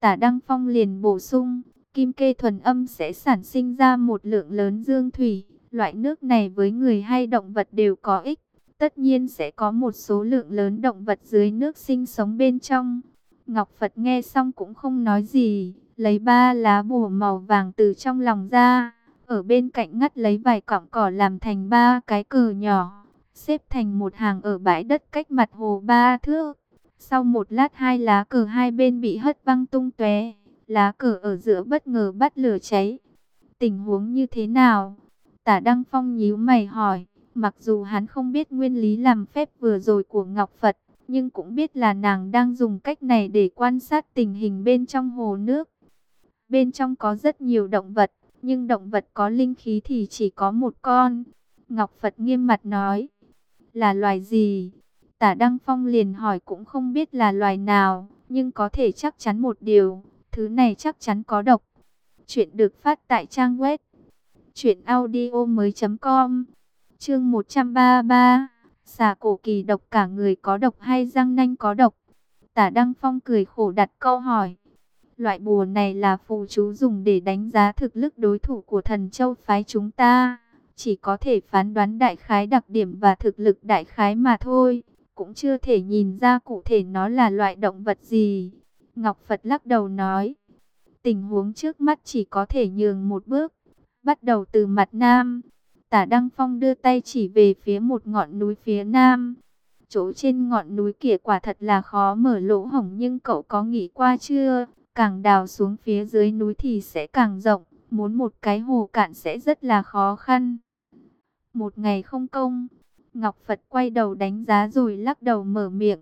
Tả Đăng Phong liền bổ sung, kim kê thuần âm sẽ sản sinh ra một lượng lớn dương thủy. Loại nước này với người hay động vật đều có ích. Tất nhiên sẽ có một số lượng lớn động vật dưới nước sinh sống bên trong. Ngọc Phật nghe xong cũng không nói gì, lấy ba lá bùa màu vàng từ trong lòng ra. Ở bên cạnh ngắt lấy vài cọng cỏ làm thành ba cái cờ nhỏ, xếp thành một hàng ở bãi đất cách mặt hồ ba thước. Sau một lát hai lá cờ hai bên bị hất văng tung tóe, lá cờ ở giữa bất ngờ bắt lửa cháy. Tình huống như thế nào? Tả Đăng Phong nhíu mày hỏi, mặc dù hắn không biết nguyên lý làm phép vừa rồi của Ngọc Phật, nhưng cũng biết là nàng đang dùng cách này để quan sát tình hình bên trong hồ nước. Bên trong có rất nhiều động vật, nhưng động vật có linh khí thì chỉ có một con. Ngọc Phật nghiêm mặt nói, là loài gì? Tả Đăng Phong liền hỏi cũng không biết là loài nào, nhưng có thể chắc chắn một điều, thứ này chắc chắn có độc. Chuyện được phát tại trang web truyệnaudiomoi.com. Chương 133. Xà cổ kỳ độc cả người có độc hay răng nanh có độc? Tả Đăng Phong cười khổ đặt câu hỏi. Loại bùa này là phù chú dùng để đánh giá thực lực đối thủ của thần châu phái chúng ta. Chỉ có thể phán đoán đại khái đặc điểm và thực lực đại khái mà thôi. Cũng chưa thể nhìn ra cụ thể nó là loại động vật gì. Ngọc Phật lắc đầu nói. Tình huống trước mắt chỉ có thể nhường một bước. Bắt đầu từ mặt nam. Tả Đăng Phong đưa tay chỉ về phía một ngọn núi phía nam. Chỗ trên ngọn núi kia quả thật là khó mở lỗ hổng nhưng cậu có nghĩ qua chưa? Càng đào xuống phía dưới núi thì sẽ càng rộng, muốn một cái hồ cạn sẽ rất là khó khăn. Một ngày không công, Ngọc Phật quay đầu đánh giá rồi lắc đầu mở miệng.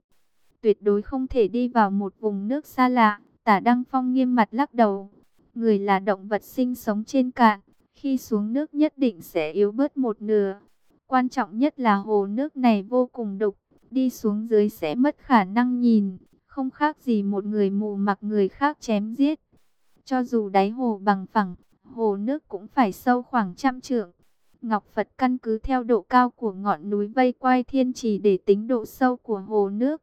Tuyệt đối không thể đi vào một vùng nước xa lạ, tả Đăng Phong nghiêm mặt lắc đầu. Người là động vật sinh sống trên cạn, khi xuống nước nhất định sẽ yếu bớt một nửa. Quan trọng nhất là hồ nước này vô cùng đục, đi xuống dưới sẽ mất khả năng nhìn không khác gì một người mù mặc người khác chém giết. Cho dù đáy hồ bằng phẳng, hồ nước cũng phải sâu khoảng trăm trượng. Ngọc Phật căn cứ theo độ cao của ngọn núi vây quay thiên trì để tính độ sâu của hồ nước.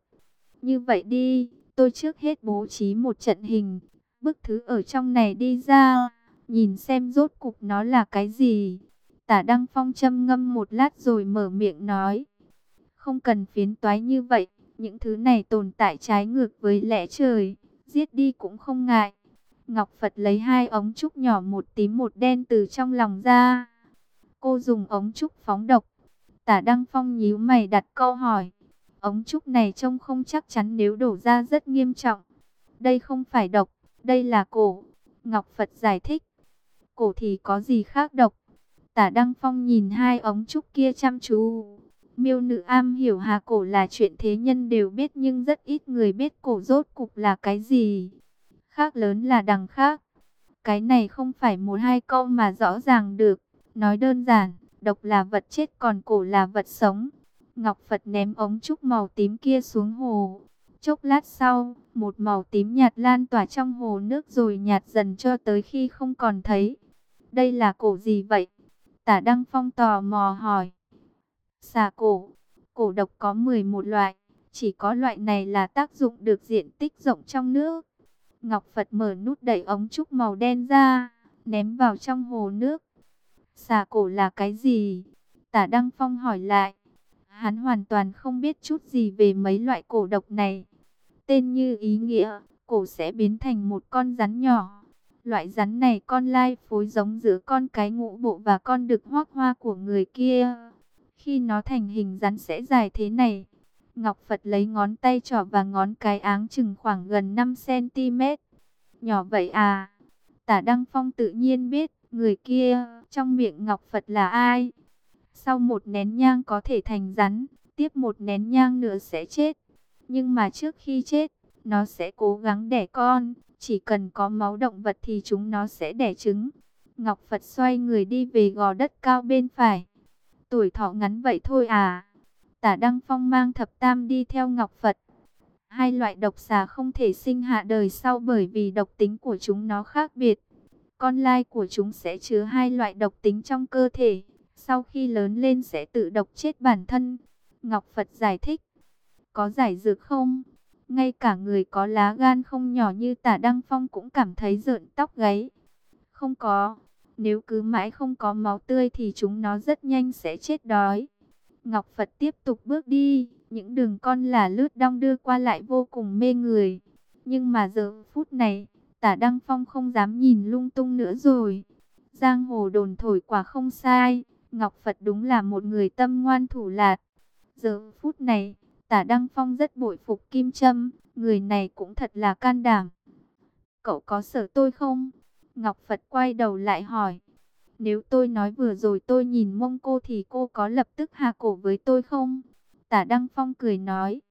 Như vậy đi, tôi trước hết bố trí một trận hình, bức thứ ở trong này đi ra, nhìn xem rốt cục nó là cái gì. Tả Đăng Phong châm ngâm một lát rồi mở miệng nói. Không cần phiến toái như vậy, những thứ này tồn tại trái ngược với lẽ trời, giết đi cũng không ngại. Ngọc Phật lấy hai ống trúc nhỏ một tím một đen từ trong lòng ra. Cô dùng ống trúc phóng độc. Tả Đăng Phong nhíu mày đặt câu hỏi. Ống trúc này trông không chắc chắn nếu đổ ra rất nghiêm trọng. Đây không phải độc, đây là cổ. Ngọc Phật giải thích. Cổ thì có gì khác độc? Tả Đăng Phong nhìn hai ống trúc kia chăm chú. Miêu nữ am hiểu hà cổ là chuyện thế nhân đều biết nhưng rất ít người biết cổ rốt cục là cái gì. Khác lớn là đằng khác. Cái này không phải một hai câu mà rõ ràng được. Nói đơn giản, độc là vật chết còn cổ là vật sống. Ngọc Phật ném ống trúc màu tím kia xuống hồ. Chốc lát sau, một màu tím nhạt lan tỏa trong hồ nước rồi nhạt dần cho tới khi không còn thấy. Đây là cổ gì vậy? Tả Đăng Phong tò mò hỏi. Xà cổ, cổ độc có 11 loại, chỉ có loại này là tác dụng được diện tích rộng trong nước. Ngọc Phật mở nút đẩy ống trúc màu đen ra, ném vào trong hồ nước. Xà cổ là cái gì? Tả Đăng Phong hỏi lại. Hắn hoàn toàn không biết chút gì về mấy loại cổ độc này. Tên như ý nghĩa, cổ sẽ biến thành một con rắn nhỏ. Loại rắn này con lai phối giống giữa con cái ngũ bộ và con đực hoác hoa của người kia. Khi nó thành hình rắn sẽ dài thế này. Ngọc Phật lấy ngón tay trỏ và ngón cái áng chừng khoảng gần 5cm. Nhỏ vậy à? Tả Đăng Phong tự nhiên biết, người kia, trong miệng Ngọc Phật là ai? Sau một nén nhang có thể thành rắn, tiếp một nén nhang nữa sẽ chết. Nhưng mà trước khi chết, nó sẽ cố gắng đẻ con. Chỉ cần có máu động vật thì chúng nó sẽ đẻ trứng. Ngọc Phật xoay người đi về gò đất cao bên phải tuổi thọ ngắn vậy thôi à. Tả Đăng Phong mang thập tam đi theo Ngọc Phật. Hai loại độc xà không thể sinh hạ đời sau bởi vì độc tính của chúng nó khác biệt. Con lai của chúng sẽ chứa hai loại độc tính trong cơ thể. Sau khi lớn lên sẽ tự độc chết bản thân. Ngọc Phật giải thích. Có giải dược không? Ngay cả người có lá gan không nhỏ như tả Đăng Phong cũng cảm thấy rợn tóc gáy. Không có, nếu cứ mãi không có máu tươi thì chúng nó rất nhanh sẽ chết đói. Ngọc Phật tiếp tục bước đi, những đường con là lướt đong đưa qua lại vô cùng mê người. Nhưng mà giờ phút này, tả Đăng Phong không dám nhìn lung tung nữa rồi. Giang hồ đồn thổi quả không sai, Ngọc Phật đúng là một người tâm ngoan thủ lạt. Giờ phút này, tả Đăng Phong rất bội phục Kim Trâm, người này cũng thật là can đảm. Cậu có sợ tôi không? Ngọc Phật quay đầu lại hỏi. Nếu tôi nói vừa rồi tôi nhìn mông cô thì cô có lập tức hạ cổ với tôi không? Tả Đăng Phong cười nói.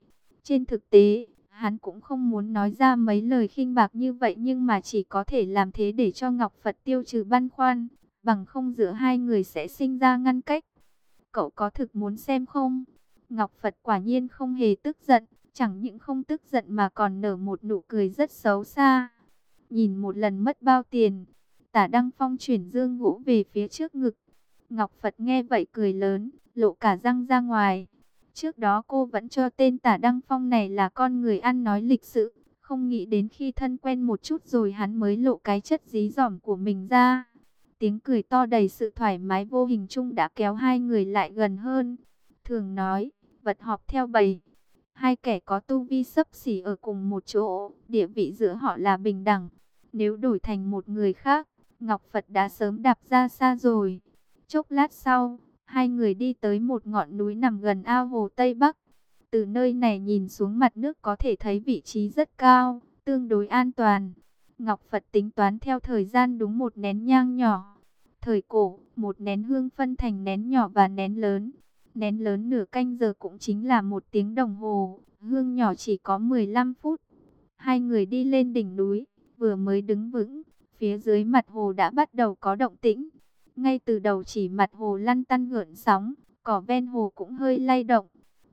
Trên thực tế, hắn cũng không muốn nói ra mấy lời khinh bạc như vậy nhưng mà chỉ có thể làm thế để cho Ngọc Phật tiêu trừ băn khoăn. Bằng không giữa hai người sẽ sinh ra ngăn cách. Cậu có thực muốn xem không? Ngọc Phật quả nhiên không hề tức giận. Chẳng những không tức giận mà còn nở một nụ cười rất xấu xa. Nhìn một lần mất bao tiền Tả Đăng Phong chuyển dương ngũ về phía trước ngực. Ngọc Phật nghe vậy cười lớn, lộ cả răng ra ngoài. Trước đó cô vẫn cho tên Tả Đăng Phong này là con người ăn nói lịch sự. Không nghĩ đến khi thân quen một chút rồi hắn mới lộ cái chất dí dỏm của mình ra. Tiếng cười to đầy sự thoải mái vô hình chung đã kéo hai người lại gần hơn. Thường nói, vật họp theo bầy. Hai kẻ có tu vi sấp xỉ ở cùng một chỗ, địa vị giữa họ là bình đẳng. Nếu đổi thành một người khác, Ngọc Phật đã sớm đạp ra xa rồi. Chốc lát sau, hai người đi tới một ngọn núi nằm gần ao hồ Tây Bắc. Từ nơi này nhìn xuống mặt nước có thể thấy vị trí rất cao, tương đối an toàn. Ngọc Phật tính toán theo thời gian đúng một nén nhang nhỏ. Thời cổ, một nén hương phân thành nén nhỏ và nén lớn. Nén lớn nửa canh giờ cũng chính là một tiếng đồng hồ, hương nhỏ chỉ có 15 phút. Hai người đi lên đỉnh núi, vừa mới đứng vững, Phía dưới mặt hồ đã bắt đầu có động tĩnh. Ngay từ đầu chỉ mặt hồ lăn tăn gợn sóng, cỏ ven hồ cũng hơi lay động.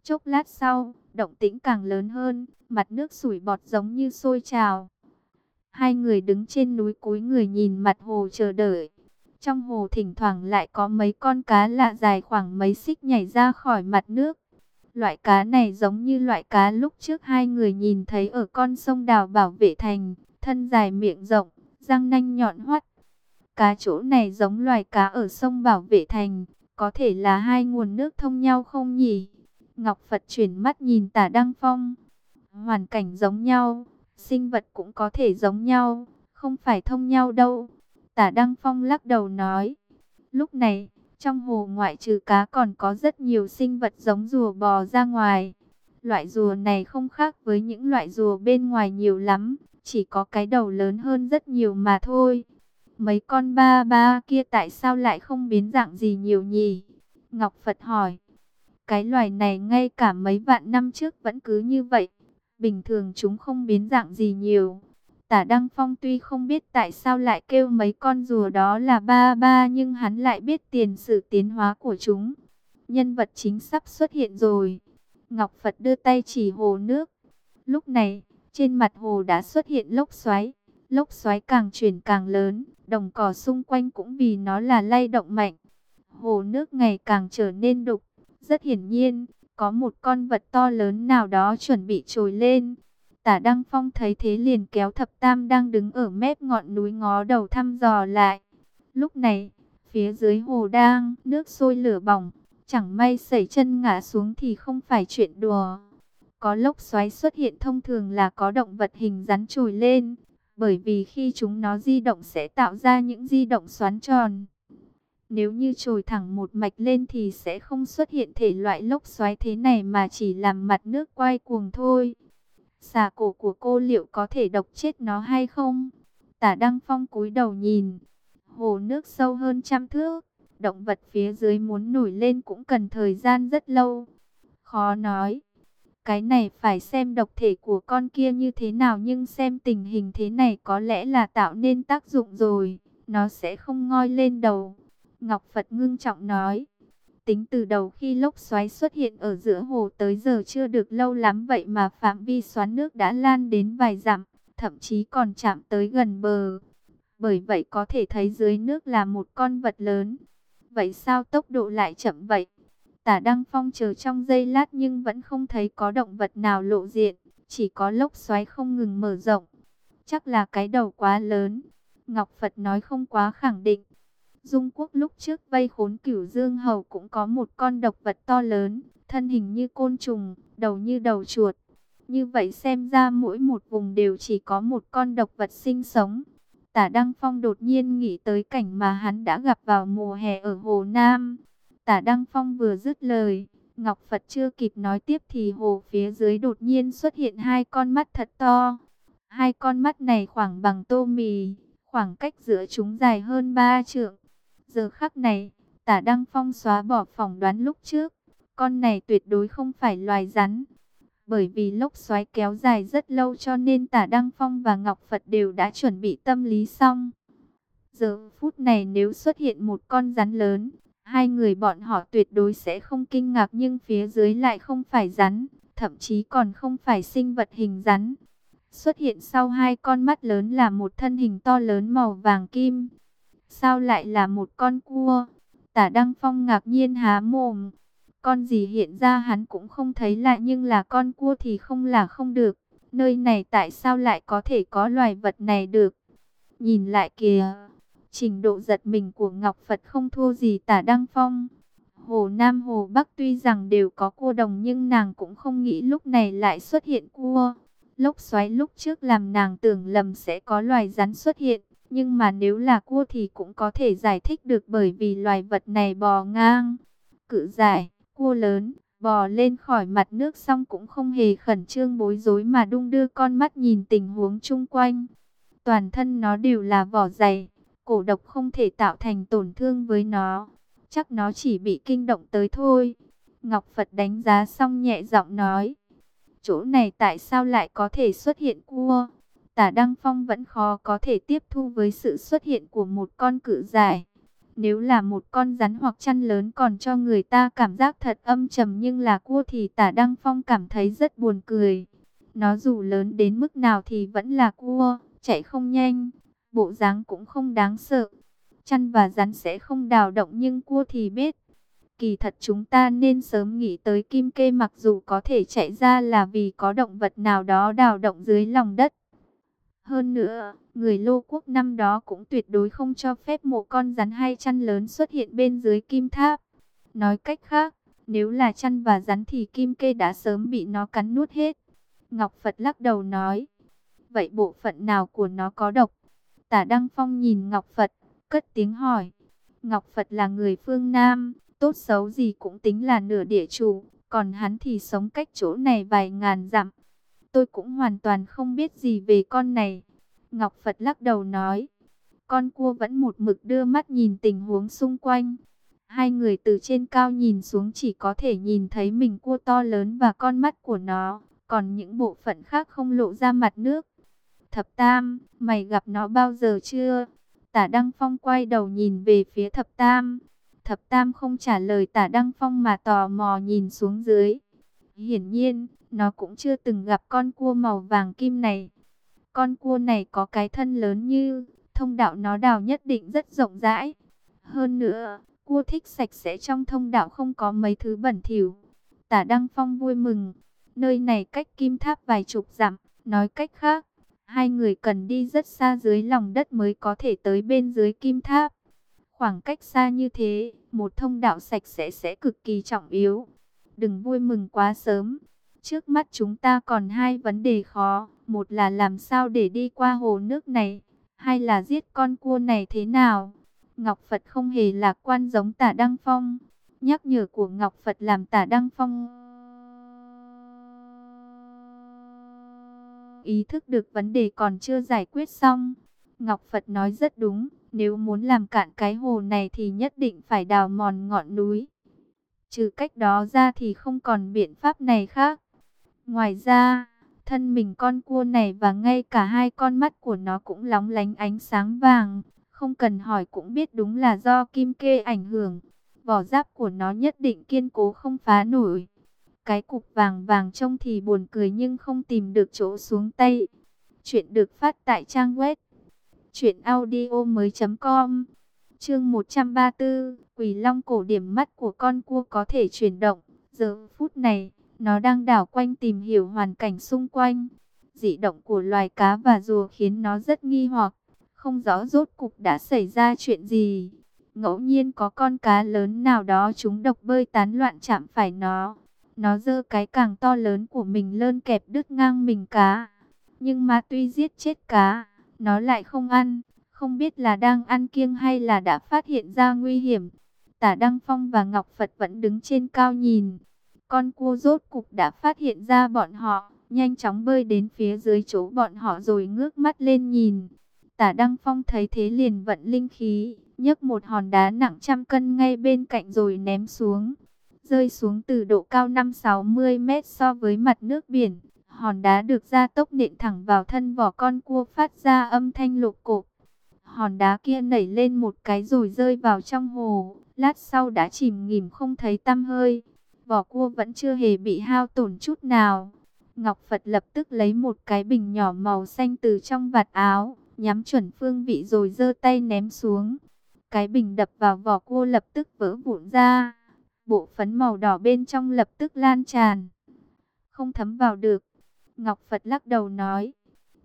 Chốc lát sau, động tĩnh càng lớn hơn, mặt nước sủi bọt giống như sôi trào. Hai người đứng trên núi cúi người nhìn mặt hồ chờ đợi. Trong hồ thỉnh thoảng lại có mấy con cá lạ dài khoảng mấy xích nhảy ra khỏi mặt nước. Loại cá này giống như loại cá lúc trước hai người nhìn thấy ở con sông đào bảo vệ thành, thân dài miệng rộng, răng nanh nhọn hoắt. Cá chỗ này giống loài cá ở sông Bảo Vệ Thành, có thể là hai nguồn nước thông nhau không nhỉ? Ngọc Phật chuyển mắt nhìn tả Đăng Phong. Hoàn cảnh giống nhau, sinh vật cũng có thể giống nhau, không phải thông nhau đâu. Tả Đăng Phong lắc đầu nói. Lúc này, trong hồ ngoại trừ cá còn có rất nhiều sinh vật giống rùa bò ra ngoài. Loại rùa này không khác với những loại rùa bên ngoài nhiều lắm, chỉ có cái đầu lớn hơn rất nhiều mà thôi. Mấy con ba ba kia tại sao lại không biến dạng gì nhiều nhỉ? Ngọc Phật hỏi. Cái loài này ngay cả mấy vạn năm trước vẫn cứ như vậy. Bình thường chúng không biến dạng gì nhiều. Tả Đăng Phong tuy không biết tại sao lại kêu mấy con rùa đó là ba ba nhưng hắn lại biết tiền sử tiến hóa của chúng. Nhân vật chính sắp xuất hiện rồi. Ngọc Phật đưa tay chỉ hồ nước. Lúc này, trên mặt hồ đã xuất hiện lốc xoáy, lốc xoáy càng chuyển càng lớn, đồng cỏ xung quanh cũng vì nó là lay động mạnh. Hồ nước ngày càng trở nên đục, rất hiển nhiên, có một con vật to lớn nào đó chuẩn bị trồi lên. Tả Đăng Phong thấy thế liền kéo thập tam đang đứng ở mép ngọn núi ngó đầu thăm dò lại. Lúc này, phía dưới hồ đang, nước sôi lửa bỏng, chẳng may xảy chân ngã xuống thì không phải chuyện đùa. Có lốc xoáy xuất hiện thông thường là có động vật hình rắn trồi lên, bởi vì khi chúng nó di động sẽ tạo ra những di động xoắn tròn. Nếu như trồi thẳng một mạch lên thì sẽ không xuất hiện thể loại lốc xoáy thế này mà chỉ làm mặt nước quay cuồng thôi. Xà cổ của cô liệu có thể độc chết nó hay không? Tả Đăng Phong cúi đầu nhìn. Hồ nước sâu hơn trăm thước. Động vật phía dưới muốn nổi lên cũng cần thời gian rất lâu. Khó nói. Cái này phải xem độc thể của con kia như thế nào nhưng xem tình hình thế này có lẽ là tạo nên tác dụng rồi. Nó sẽ không ngoi lên đầu. Ngọc Phật ngưng trọng nói. Tính từ đầu khi lốc xoáy xuất hiện ở giữa hồ tới giờ chưa được lâu lắm vậy mà phạm vi xoắn nước đã lan đến vài dặm, thậm chí còn chạm tới gần bờ. Bởi vậy có thể thấy dưới nước là một con vật lớn. Vậy sao tốc độ lại chậm vậy? Tả Đăng Phong chờ trong giây lát nhưng vẫn không thấy có động vật nào lộ diện. chỉ có lốc xoáy không ngừng mở rộng. Chắc là cái đầu quá lớn. Ngọc Phật nói không quá khẳng định. Dung Quốc lúc trước vây khốn cửu dương hầu cũng có một con độc vật to lớn, thân hình như côn trùng, đầu như đầu chuột. Như vậy xem ra mỗi một vùng đều chỉ có một con độc vật sinh sống. Tả Đăng Phong đột nhiên nghĩ tới cảnh mà hắn đã gặp vào mùa hè ở Hồ Nam. Tả Đăng Phong vừa dứt lời, Ngọc Phật chưa kịp nói tiếp thì hồ phía dưới đột nhiên xuất hiện hai con mắt thật to. Hai con mắt này khoảng bằng tô mì, khoảng cách giữa chúng dài hơn ba trượng. Giờ khắc này, tả Đăng Phong xóa bỏ phỏng đoán lúc trước. Con này tuyệt đối không phải loài rắn. Bởi vì lốc xoáy kéo dài rất lâu cho nên tả Đăng Phong và Ngọc Phật đều đã chuẩn bị tâm lý xong. Giờ phút này nếu xuất hiện một con rắn lớn, hai người bọn họ tuyệt đối sẽ không kinh ngạc nhưng phía dưới lại không phải rắn, thậm chí còn không phải sinh vật hình rắn. Xuất hiện sau hai con mắt lớn là một thân hình to lớn màu vàng kim. Sao lại là một con cua? Tả Đăng Phong ngạc nhiên há mồm. Con gì hiện ra hắn cũng không thấy lại nhưng là con cua thì không là không được. Nơi này tại sao lại có thể có loài vật này được? Nhìn lại kìa, trình độ giật mình của Ngọc Phật không thua gì tả Đăng Phong. Hồ Nam Hồ Bắc tuy rằng đều có cua đồng nhưng nàng cũng không nghĩ lúc này lại xuất hiện cua. Lốc xoáy lúc trước làm nàng tưởng lầm sẽ có loài rắn xuất hiện. Nhưng mà nếu là cua thì cũng có thể giải thích được bởi vì loài vật này bò ngang. Cự giải, cua lớn, bò lên khỏi mặt nước xong cũng không hề khẩn trương bối rối mà đung đưa con mắt nhìn tình huống chung quanh. Toàn thân nó đều là vỏ dày, cổ độc không thể tạo thành tổn thương với nó. Chắc nó chỉ bị kinh động tới thôi. Ngọc Phật đánh giá xong nhẹ giọng nói. Chỗ này tại sao lại có thể xuất hiện cua? Tả Đăng Phong vẫn khó có thể tiếp thu với sự xuất hiện của một con cự giải. Nếu là một con rắn hoặc chăn lớn còn cho người ta cảm giác thật âm trầm nhưng là cua thì tả Đăng Phong cảm thấy rất buồn cười. Nó dù lớn đến mức nào thì vẫn là cua, chạy không nhanh, bộ dáng cũng không đáng sợ. Chăn và rắn sẽ không đào động nhưng cua thì biết. Kỳ thật chúng ta nên sớm nghĩ tới kim kê mặc dù có thể chạy ra là vì có động vật nào đó đào động dưới lòng đất. Hơn nữa, người lô quốc năm đó cũng tuyệt đối không cho phép một con rắn hay chăn lớn xuất hiện bên dưới kim tháp. Nói cách khác, nếu là chăn và rắn thì kim kê đã sớm bị nó cắn nuốt hết. Ngọc Phật lắc đầu nói, vậy bộ phận nào của nó có độc? Tả Đăng Phong nhìn Ngọc Phật, cất tiếng hỏi. Ngọc Phật là người phương Nam, tốt xấu gì cũng tính là nửa địa chủ, còn hắn thì sống cách chỗ này vài ngàn dặm tôi cũng hoàn toàn không biết gì về con này. Ngọc Phật lắc đầu nói, con cua vẫn một mực đưa mắt nhìn tình huống xung quanh. Hai người từ trên cao nhìn xuống chỉ có thể nhìn thấy mình cua to lớn và con mắt của nó, còn những bộ phận khác không lộ ra mặt nước. Thập Tam, mày gặp nó bao giờ chưa? Tả Đăng Phong quay đầu nhìn về phía Thập Tam. Thập Tam không trả lời Tả Đăng Phong mà tò mò nhìn xuống dưới. Hiển nhiên, nó cũng chưa từng gặp con cua màu vàng kim này. Con cua này có cái thân lớn như, thông đạo nó đào nhất định rất rộng rãi. Hơn nữa, cua thích sạch sẽ trong thông đạo không có mấy thứ bẩn thỉu. Tả Đăng Phong vui mừng, nơi này cách kim tháp vài chục dặm, nói cách khác, hai người cần đi rất xa dưới lòng đất mới có thể tới bên dưới kim tháp. Khoảng cách xa như thế, một thông đạo sạch sẽ sẽ cực kỳ trọng yếu. Đừng vui mừng quá sớm, Trước mắt chúng ta còn hai vấn đề khó, một là làm sao để đi qua hồ nước này, hai là giết con cua này thế nào. Ngọc Phật không hề lạc quan giống tả Đăng Phong. Nhắc nhở của Ngọc Phật làm tả Đăng Phong ý thức được vấn đề còn chưa giải quyết xong. Ngọc Phật nói rất đúng, nếu muốn làm cạn cái hồ này thì nhất định phải đào mòn ngọn núi. Trừ cách đó ra thì không còn biện pháp này khác. Ngoài ra, thân mình con cua này và ngay cả hai con mắt của nó cũng lóng lánh ánh sáng vàng. Không cần hỏi cũng biết đúng là do kim kê ảnh hưởng. Vỏ giáp của nó nhất định kiên cố không phá nổi. Cái cục vàng vàng trông thì buồn cười nhưng không tìm được chỗ xuống tay. Chuyện được phát tại trang web truyệnaudiomoi.com. Chương 134, Quỷ Long cổ điểm mắt của con cua có thể chuyển động. Giờ phút này, Nó đang đảo quanh tìm hiểu hoàn cảnh xung quanh. Dị động của loài cá và rùa khiến nó rất nghi hoặc, không rõ rốt cục đã xảy ra chuyện gì. Ngẫu nhiên có con cá lớn nào đó chúng độc bơi tán loạn chạm phải nó. Nó giơ cái càng to lớn của mình lơn kẹp đứt ngang mình cá. Nhưng mà tuy giết chết cá, nó lại không ăn. Không biết là đang ăn kiêng hay là đã phát hiện ra nguy hiểm. Tả Đăng Phong và Ngọc Phật vẫn đứng trên cao nhìn. Con cua rốt cục đã phát hiện ra bọn họ, nhanh chóng bơi đến phía dưới chỗ bọn họ rồi ngước mắt lên nhìn. Tả Đăng Phong thấy thế liền vận linh khí, nhấc một hòn đá nặng trăm cân ngay bên cạnh rồi ném xuống. Rơi xuống từ độ cao 5-60 mét so với mặt nước biển. Hòn đá được ra tốc nện thẳng vào thân vỏ con cua phát ra âm thanh lục cộp. Hòn đá kia nảy lên một cái rồi rơi vào trong hồ. Lát sau đã chìm nghỉm không thấy tăm hơi. Vỏ cua vẫn chưa hề bị hao tổn chút nào. Ngọc Phật lập tức lấy một cái bình nhỏ màu xanh từ trong vạt áo, nhắm chuẩn phương vị rồi giơ tay ném xuống. Cái bình đập vào vỏ cua lập tức vỡ vụn ra. Bộ phấn màu đỏ bên trong lập tức lan tràn. Không thấm vào được. Ngọc Phật lắc đầu nói.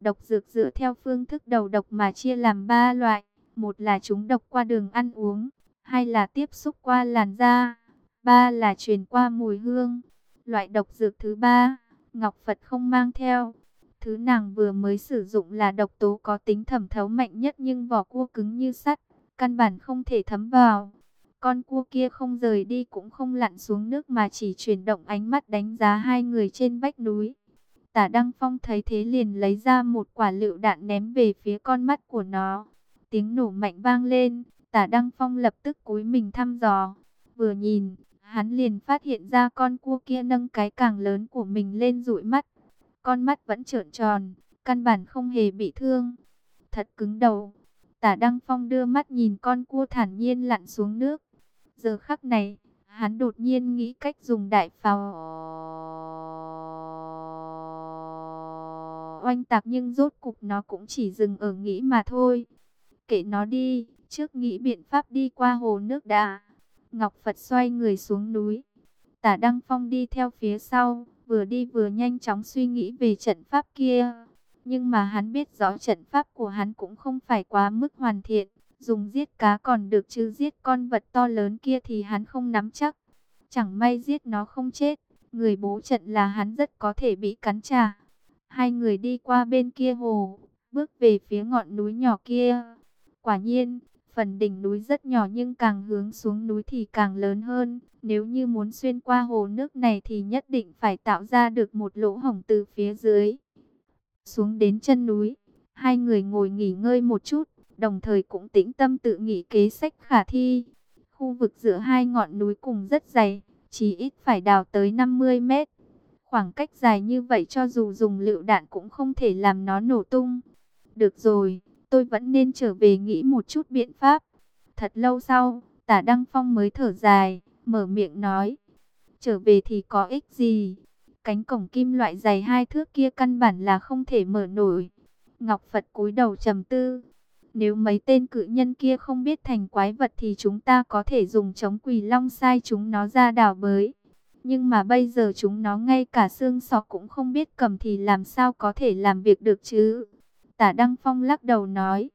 Độc dược dựa theo phương thức đầu độc mà chia làm ba loại. Một là chúng độc qua đường ăn uống. Hai là tiếp xúc qua làn da. Ba là truyền qua mùi hương. Loại độc dược thứ ba, Ngọc Phật không mang theo. Thứ nàng vừa mới sử dụng là độc tố có tính thẩm thấu mạnh nhất nhưng vỏ cua cứng như sắt, căn bản không thể thấm vào. Con cua kia không rời đi cũng không lặn xuống nước mà chỉ chuyển động ánh mắt đánh giá hai người trên vách núi. Tả Đăng Phong thấy thế liền lấy ra một quả lựu đạn ném về phía con mắt của nó. Tiếng nổ mạnh vang lên, tả Đăng Phong lập tức cúi mình thăm dò. Vừa nhìn, hắn liền phát hiện ra con cua kia nâng cái càng lớn của mình lên dụi mắt. Con mắt vẫn trợn tròn, căn bản không hề bị thương. Thật cứng đầu. Tả Đăng Phong đưa mắt nhìn con cua thản nhiên lặn xuống nước. Giờ khắc này, hắn đột nhiên nghĩ cách dùng đại pháo oanh tạc nhưng rốt cục nó cũng chỉ dừng ở nghĩ mà thôi. Kệ nó đi, trước nghĩ biện pháp đi qua hồ nước đã. Ngọc Phật xoay người xuống núi. Tả Đăng Phong đi theo phía sau, vừa đi vừa nhanh chóng suy nghĩ về trận pháp kia. Nhưng mà hắn biết rõ trận pháp của hắn cũng không phải quá mức hoàn thiện. Dùng giết cá còn được chứ giết con vật to lớn kia thì hắn không nắm chắc. Chẳng may giết nó không chết, người bố trận là hắn rất có thể bị cắn trả. Hai người đi qua bên kia hồ, bước về phía ngọn núi nhỏ kia. Quả nhiên, phần đỉnh núi rất nhỏ nhưng càng hướng xuống núi thì càng lớn hơn. Nếu như muốn xuyên qua hồ nước này thì nhất định phải tạo ra được một lỗ hổng từ phía dưới. Xuống đến chân núi, hai người ngồi nghỉ ngơi một chút, đồng thời cũng tĩnh tâm tự nghĩ kế sách khả thi. Khu vực giữa hai ngọn núi cùng rất dày, chỉ ít phải đào tới 50 mét. Khoảng cách dài như vậy cho dù dùng lựu đạn cũng không thể làm nó nổ tung. Được rồi, tôi vẫn nên trở về nghĩ một chút biện pháp. Thật lâu sau, tả Đăng Phong mới thở dài, mở miệng nói. Trở về thì có ích gì? Cánh cổng kim loại dày hai thước kia căn bản là không thể mở nổi. Ngọc Phật cúi đầu trầm tư. Nếu mấy tên cự nhân kia không biết thành quái vật thì chúng ta có thể dùng chống quỳ long sai chúng nó ra đảo bới. Nhưng mà bây giờ chúng nó ngay cả xương sọ cũng không biết cầm thì làm sao có thể làm việc được chứ. Tả Đăng Phong lắc đầu nói.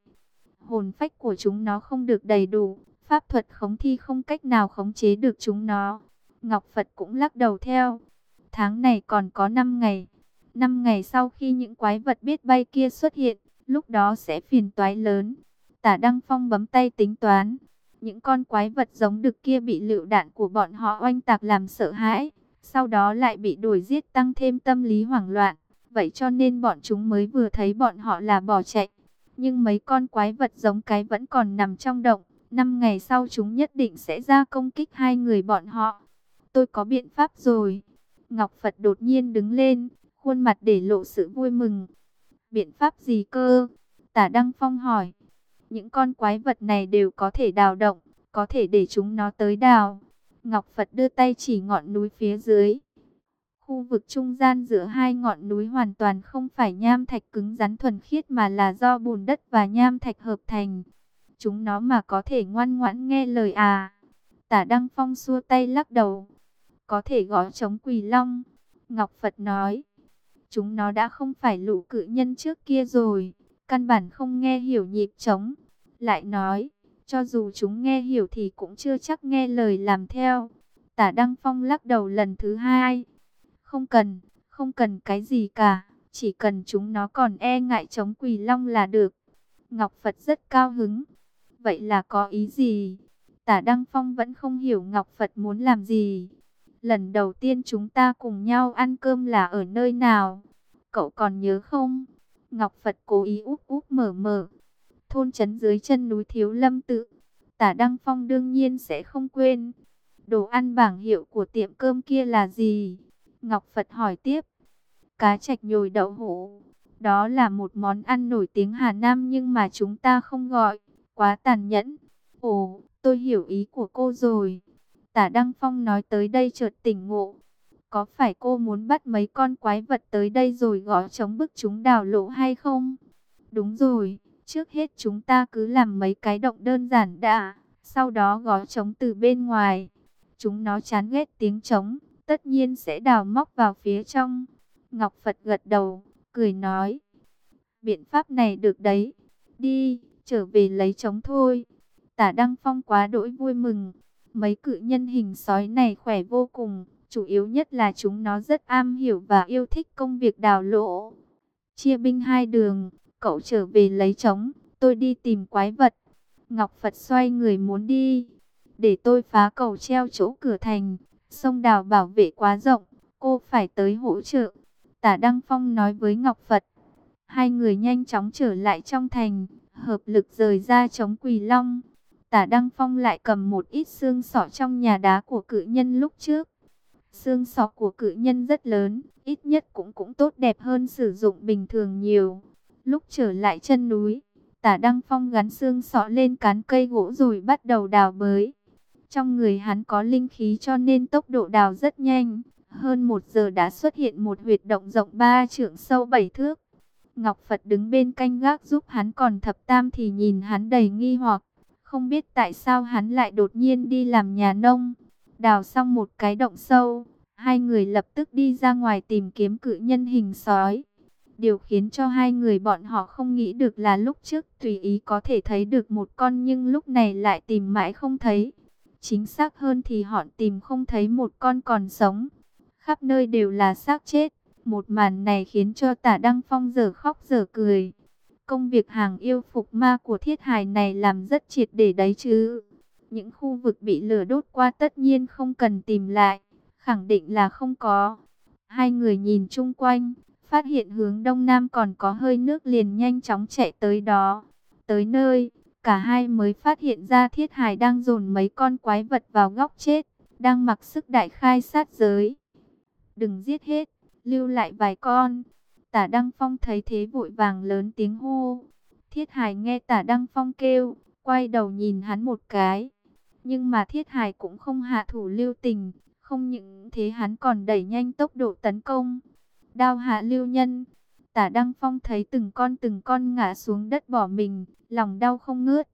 Hồn phách của chúng nó không được đầy đủ. Pháp thuật khống thi không cách nào khống chế được chúng nó. Ngọc Phật cũng lắc đầu theo. Tháng này còn có 5 ngày. 5 ngày sau khi những quái vật biết bay kia xuất hiện, lúc đó sẽ phiền toái lớn. Tả Đăng Phong bấm tay tính toán. Những con quái vật giống đực kia bị lựu đạn của bọn họ oanh tạc làm sợ hãi. Sau đó lại bị đuổi giết tăng thêm tâm lý hoảng loạn. Vậy cho nên bọn chúng mới vừa thấy bọn họ là bỏ chạy. Nhưng mấy con quái vật giống cái vẫn còn nằm trong động. Năm ngày sau chúng nhất định sẽ ra công kích hai người bọn họ. Tôi có biện pháp rồi. Ngọc Phật đột nhiên đứng lên, khuôn mặt để lộ sự vui mừng. Biện pháp gì cơ? Tả Đăng Phong hỏi. Những con quái vật này đều có thể đào động, có thể để chúng nó tới đào. Ngọc Phật đưa tay chỉ ngọn núi phía dưới. Khu vực trung gian giữa hai ngọn núi hoàn toàn không phải nham thạch cứng rắn thuần khiết mà là do bùn đất và nham thạch hợp thành. Chúng nó mà có thể ngoan ngoãn nghe lời à. Tả Đăng Phong xua tay lắc đầu. Có thể gõ chống quỳ long. Ngọc Phật nói, chúng nó đã không phải lũ cự nhân trước kia rồi, căn bản không nghe hiểu nhịp trống. Lại nói, cho dù chúng nghe hiểu thì cũng chưa chắc nghe lời làm theo. Tả Đăng Phong lắc đầu lần thứ hai. Không cần, không cần cái gì cả, chỉ cần chúng nó còn e ngại chống quỳ long là được. Ngọc Phật rất cao hứng. Vậy là có ý gì? Tả Đăng Phong vẫn không hiểu Ngọc Phật muốn làm gì. Lần đầu tiên chúng ta cùng nhau ăn cơm là ở nơi nào? Cậu còn nhớ không? Ngọc Phật cố ý úp úp mở mở. Thôn trấn dưới chân núi Thiếu Lâm tự. Tả Đăng Phong đương nhiên sẽ không quên. Đồ ăn bảng hiệu của tiệm cơm kia là gì? Ngọc Phật hỏi tiếp. Cá chạch nhồi đậu hũ. Đó là một món ăn nổi tiếng Hà Nam nhưng mà chúng ta không gọi. Quá tàn nhẫn. Ồ, tôi hiểu ý của cô rồi. Tả Đăng Phong nói tới đây chợt tỉnh ngộ. Có phải cô muốn bắt mấy con quái vật tới đây rồi gõ chống bức chúng đào lộ hay không? Đúng rồi, trước hết chúng ta cứ làm mấy cái động đơn giản đã, sau đó gõ chống từ bên ngoài. Chúng nó chán ghét tiếng trống, tất nhiên sẽ đào móc vào phía trong. Ngọc Phật gật đầu, cười nói. Biện pháp này được đấy, đi, trở về lấy trống thôi. Tả Đăng Phong quá đỗi vui mừng, mấy cự nhân hình sói này khỏe vô cùng, chủ yếu nhất là chúng nó rất am hiểu và yêu thích công việc đào lỗ. Chia binh hai đường, cậu trở về lấy trống, tôi đi tìm quái vật. Ngọc Phật xoay người muốn đi, để tôi phá cầu treo chỗ cửa thành, sông đào bảo vệ quá rộng, cô phải tới hỗ trợ. Tả Đăng Phong nói với Ngọc Phật. Hai người nhanh chóng trở lại trong thành, hợp lực rời ra chống quỳ long. Tả Đăng Phong lại cầm một ít xương sọ trong nhà đá của cự nhân lúc trước. Xương sọ của cự nhân rất lớn, ít nhất cũng cũng tốt đẹp hơn sử dụng bình thường nhiều. Lúc trở lại chân núi, tả Đăng Phong gắn xương sọ lên cán cây gỗ rồi bắt đầu đào bới. Trong người hắn có linh khí cho nên tốc độ đào rất nhanh. Hơn một giờ đã xuất hiện một huyệt động rộng ba trượng sâu bảy thước. Ngọc Phật đứng bên canh gác giúp hắn còn thập tam thì nhìn hắn đầy nghi hoặc. Không biết tại sao hắn lại đột nhiên đi làm nhà nông. Đào xong một cái động sâu, hai người lập tức đi ra ngoài tìm kiếm cự nhân hình sói. Điều khiến cho hai người bọn họ không nghĩ được là lúc trước tùy ý có thể thấy được một con nhưng lúc này lại tìm mãi không thấy. Chính xác hơn thì họ tìm không thấy một con còn sống. Khắp nơi đều là xác chết. Một màn này khiến cho tả Đăng Phong giờ khóc giờ cười. Công việc hàng yêu phục ma của thiết hài này làm rất triệt để đấy chứ. Những khu vực bị lửa đốt qua tất nhiên không cần tìm lại. Khẳng định là không có. Hai người nhìn chung quanh, phát hiện hướng đông nam còn có hơi nước liền nhanh chóng chạy tới đó. Tới nơi, cả hai mới phát hiện ra thiết hài đang dồn mấy con quái vật vào góc chết, đang mặc sức đại khai sát giới. Đừng giết hết, lưu lại vài con. Tả Đăng Phong thấy thế vội vàng lớn tiếng hô. Thiết hài nghe tả Đăng Phong kêu, quay đầu nhìn hắn một cái. Nhưng mà thiết hài cũng không hạ thủ lưu tình, không những thế hắn còn đẩy nhanh tốc độ tấn công. Đao hạ lưu nhân, tả Đăng Phong thấy từng con từng con ngã xuống đất bỏ mình, lòng đau không ngớt.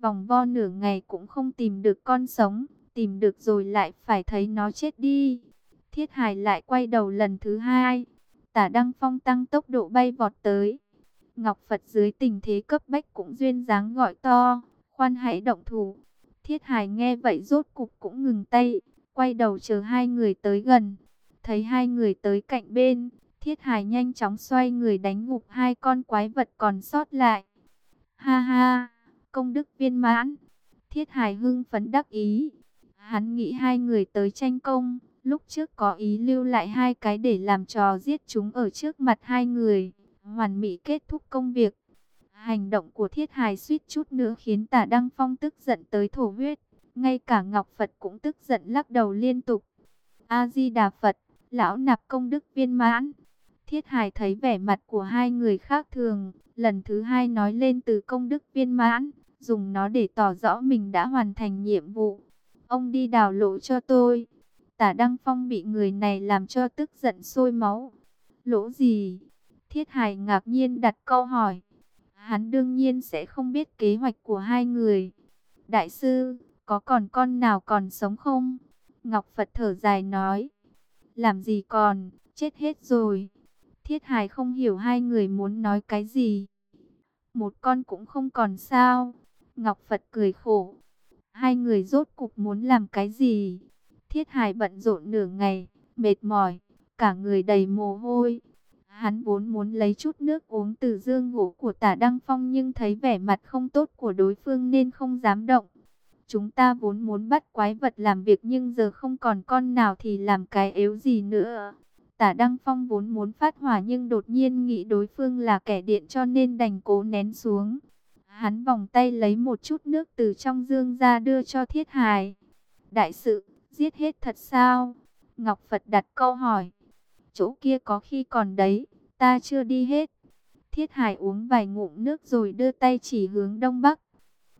Vòng vo nửa ngày cũng không tìm được con sống, tìm được rồi lại phải thấy nó chết đi. Thiết Hải lại quay đầu lần thứ hai. Tả Đăng Phong tăng tốc độ bay vọt tới. Ngọc Phật dưới tình thế cấp bách cũng duyên dáng gọi to. Khoan hãy động thủ. Thiết Hải nghe vậy rốt cục cũng ngừng tay. Quay đầu chờ hai người tới gần. Thấy hai người tới cạnh bên. Thiết Hải nhanh chóng xoay người đánh ngục hai con quái vật còn sót lại. Ha ha, công đức viên mãn. Thiết Hải hưng phấn đắc ý. Hắn nghĩ hai người tới tranh công Lúc trước có ý lưu lại hai cái để làm trò giết chúng ở trước mặt hai người. Hoàn mỹ kết thúc công việc. Hành động của thiết hài suýt chút nữa khiến tả Đăng Phong tức giận tới thổ huyết. Ngay cả Ngọc Phật cũng tức giận lắc đầu liên tục. A-di-đà Phật, lão nạp công đức viên mãn. Thiết hài thấy vẻ mặt của hai người khác thường. Lần thứ hai nói lên từ công đức viên mãn. Dùng nó để tỏ rõ mình đã hoàn thành nhiệm vụ. Ông đi đào lộ cho tôi. Tả Đăng Phong bị người này làm cho tức giận sôi máu. Lỗ gì? Thiết Hải ngạc nhiên đặt câu hỏi. Hắn đương nhiên sẽ không biết kế hoạch của hai người. Đại sư, có còn con nào còn sống không? Ngọc Phật thở dài nói. Làm gì còn, chết hết rồi. Thiết Hải không hiểu hai người muốn nói cái gì. Một con cũng không còn sao. Ngọc Phật cười khổ. Hai người rốt cục muốn làm cái gì? Thiết Hải bận rộn nửa ngày, mệt mỏi, cả người đầy mồ hôi. Hắn vốn muốn lấy chút nước uống từ dương ngủ của tả Đăng Phong nhưng thấy vẻ mặt không tốt của đối phương nên không dám động. Chúng ta vốn muốn bắt quái vật làm việc nhưng giờ không còn con nào thì làm cái yếu gì nữa. Tả Đăng Phong vốn muốn phát hỏa nhưng đột nhiên nghĩ đối phương là kẻ điện cho nên đành cố nén xuống. Hắn vòng tay lấy một chút nước từ trong dương ra đưa cho Thiết Hài. Đại sự, giết hết thật sao? Ngọc Phật đặt câu hỏi. Chỗ kia có khi còn đấy, ta chưa đi hết. Thiết Hải uống vài ngụm nước rồi đưa tay chỉ hướng đông bắc.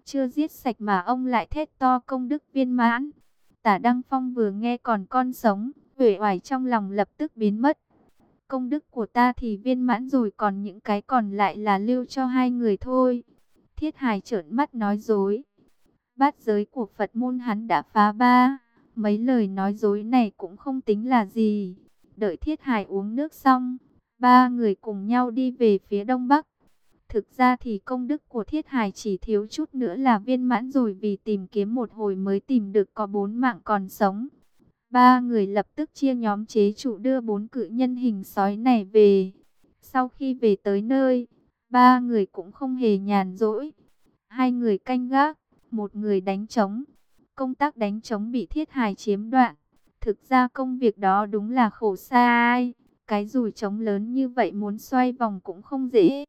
Chưa giết sạch mà ông lại thét to công đức viên mãn. Tả Đăng Phong vừa nghe còn con sống, uể oải trong lòng lập tức biến mất. Công đức của ta thì viên mãn rồi còn những cái còn lại là lưu cho hai người thôi. Thiết Hải trợn mắt nói dối. Bát giới của Phật môn hắn đã phá ba. Mấy lời nói dối này cũng không tính là gì. Đợi Thiết Hải uống nước xong, ba người cùng nhau đi về phía đông bắc. Thực ra thì công đức của Thiết Hải chỉ thiếu chút nữa là viên mãn rồi vì tìm kiếm một hồi mới tìm được có bốn mạng còn sống. Ba người lập tức chia nhóm chế trụ đưa bốn cự nhân hình sói này về. Sau khi về tới nơi, ba người cũng không hề nhàn rỗi. Hai người canh gác, một người đánh trống. Công tác đánh chống bị Thiết Hải chiếm đoạn. Thực ra công việc đó đúng là khổ sai. Cái rùi trống lớn như vậy muốn xoay vòng cũng không dễ.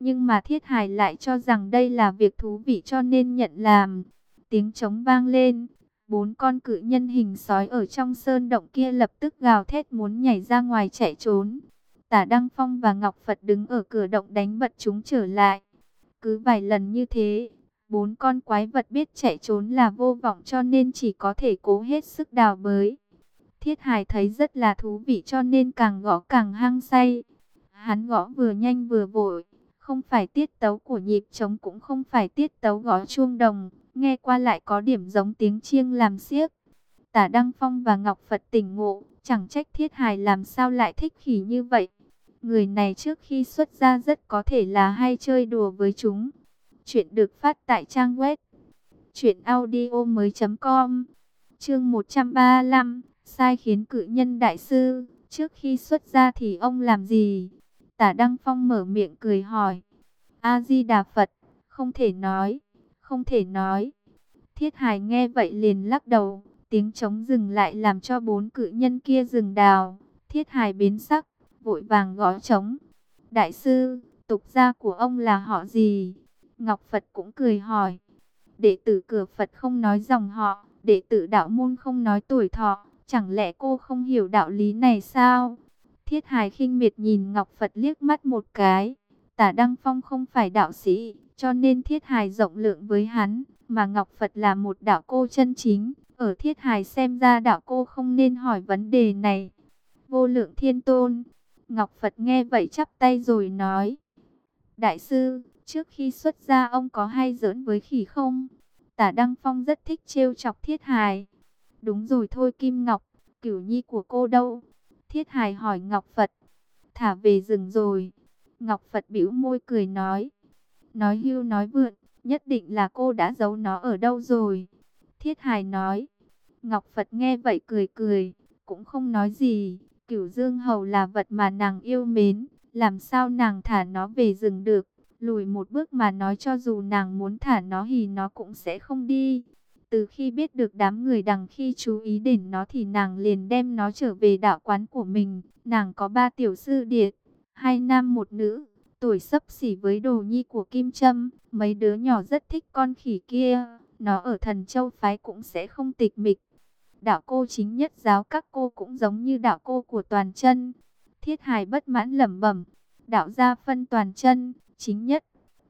Nhưng mà Thiết Hải lại cho rằng đây là việc thú vị cho nên nhận làm. Tiếng trống vang lên. Bốn con cự nhân hình sói ở trong sơn động kia lập tức gào thét muốn nhảy ra ngoài chạy trốn. Tả Đăng Phong và Ngọc Phật đứng ở cửa động đánh bật chúng trở lại. Cứ vài lần như thế, bốn con quái vật biết chạy trốn là vô vọng cho nên chỉ có thể cố hết sức đào bới. Thiết hài thấy rất là thú vị cho nên càng gõ càng hăng say. Hắn gõ vừa nhanh vừa vội, không phải tiết tấu của nhịp trống cũng không phải tiết tấu gõ chuông đồng, nghe qua lại có điểm giống tiếng chiêng làm xiếc. Tả Đăng Phong và Ngọc Phật tỉnh ngộ, chẳng trách Thiết Hải làm sao lại thích khỉ như vậy. Người này trước khi xuất ra rất có thể là hay chơi đùa với chúng. Chuyện được phát tại trang web truyệnaudiomoi.com. Chương 135, sai khiến cự nhân đại sư, trước khi xuất ra thì ông làm gì? Tả Đăng Phong mở miệng cười hỏi. A Di Đà Phật, không thể nói, không thể nói. Thiết Hải nghe vậy liền lắc đầu, tiếng trống dừng lại làm cho bốn cự nhân kia dừng đào. Thiết Hải biến sắc, vội vàng gõ trống. Đại sư, tục gia của ông là họ gì? Ngọc Phật cũng cười hỏi. Đệ tử cửa Phật không nói dòng họ, đệ tử đạo môn không nói tuổi thọ, chẳng lẽ cô không hiểu đạo lý này sao? Thiết Hải khinh miệt nhìn Ngọc Phật liếc mắt một cái. Tả Đăng Phong không phải đạo sĩ, cho nên Thiết Hải rộng lượng với hắn, mà Ngọc Phật là một đạo cô chân chính. Ở Thiết Hải xem ra đạo cô không nên hỏi vấn đề này. Vô lượng thiên tôn, Ngọc Phật nghe vậy chắp tay rồi nói. Đại sư, trước khi xuất gia ông có hay giỡn với khỉ không? Tả Đăng Phong rất thích trêu chọc Thiết Hài. Đúng rồi thôi Kim Ngọc, cửu nhi của cô đâu? Thiết Hài hỏi Ngọc Phật. Thả về rừng rồi. Ngọc Phật bĩu môi cười nói. Nói hưu nói vượn, nhất định là cô đã giấu nó ở đâu rồi. Thiết Hài nói. Ngọc Phật nghe vậy cười cười, cũng không nói gì. Cửu Dương Hầu là vật mà nàng yêu mến, làm sao nàng thả nó về rừng được. Lùi một bước mà nói cho dù nàng muốn thả nó thì nó cũng sẽ không đi. Từ khi biết được đám người đằng khi chú ý đến nó thì nàng liền đem nó trở về đạo quán của mình. Nàng có ba tiểu sư điệt, hai nam một nữ, tuổi sấp xỉ với đồ nhi của Kim Trâm. Mấy đứa nhỏ rất thích con khỉ kia, nó ở thần châu phái cũng sẽ không tịch mịch. Đạo cô chính nhất giáo các cô cũng giống như đạo cô của toàn chân. Thiết hài bất mãn lẩm bẩm, đạo gia phân toàn chân, chính nhất,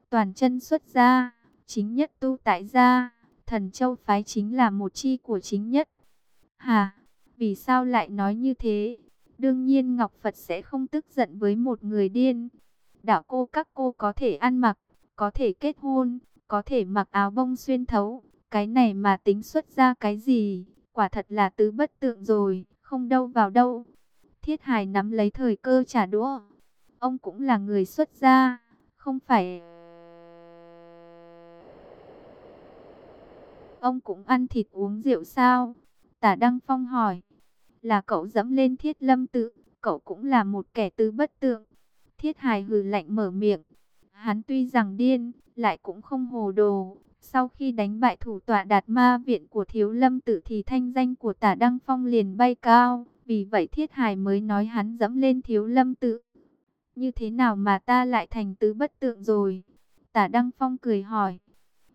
toàn chân xuất gia, chính nhất tu tại gia, thần châu phái chính là một chi của chính nhất. Hà, vì sao lại nói như thế? Đương nhiên Ngọc Phật sẽ không tức giận với một người điên. Đạo cô các cô có thể ăn mặc, có thể kết hôn, có thể mặc áo bông xuyên thấu. Cái này mà tính xuất ra cái gì? Quả thật là tứ bất tượng rồi, không đâu vào đâu. Thiết Hải nắm lấy thời cơ trả đũa. Ông cũng là người xuất gia, không phải... Ông cũng ăn thịt uống rượu sao? Tả Đăng Phong hỏi. Là cậu dẫm lên thiết lâm tự, cậu cũng là một kẻ tư bất tượng. Thiết Hải hừ lạnh mở miệng. Hắn tuy rằng điên, lại cũng không hồ đồ. Sau khi đánh bại thủ tọa đạt ma viện của thiếu lâm tự thì thanh danh của tả Đăng Phong liền bay cao. Vì vậy Thiết Hải mới nói hắn dẫm lên thiếu lâm tự. Như thế nào mà ta lại thành tứ bất tượng rồi? Tả Đăng Phong cười hỏi.